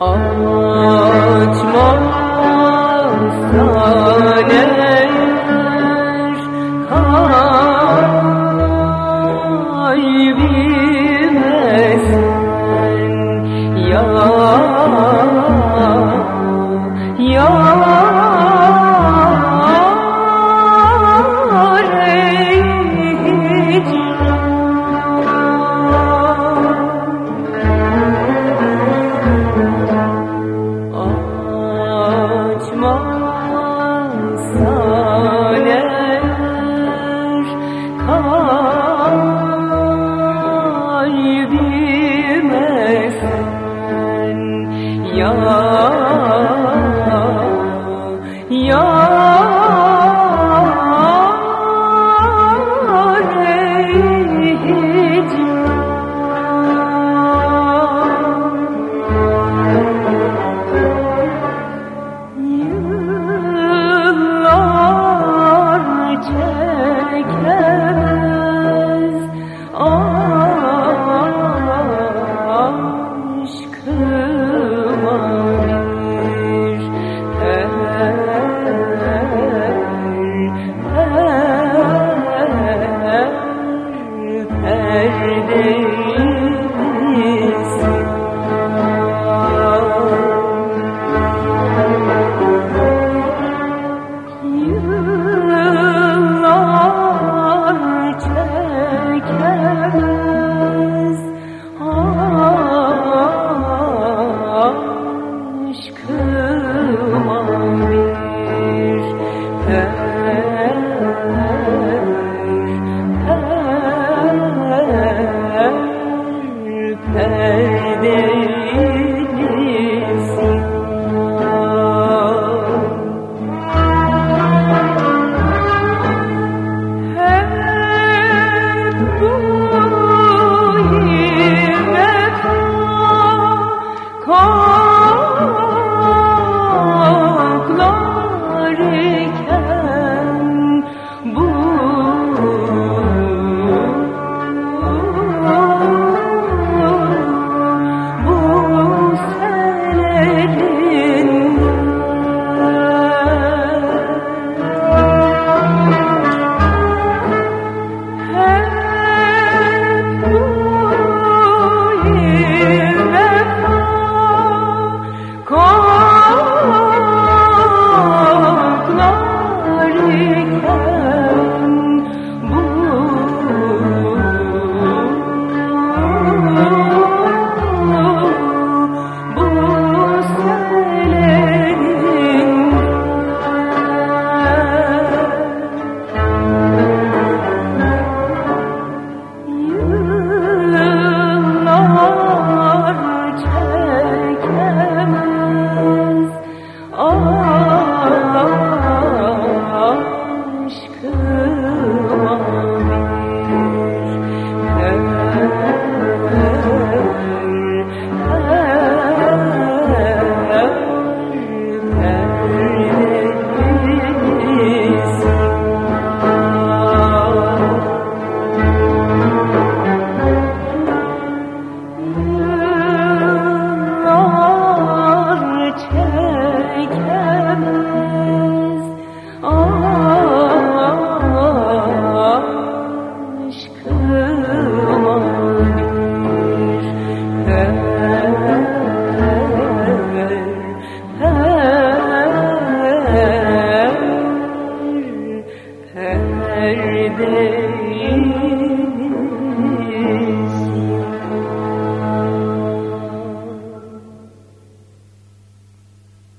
Açmazsan eğer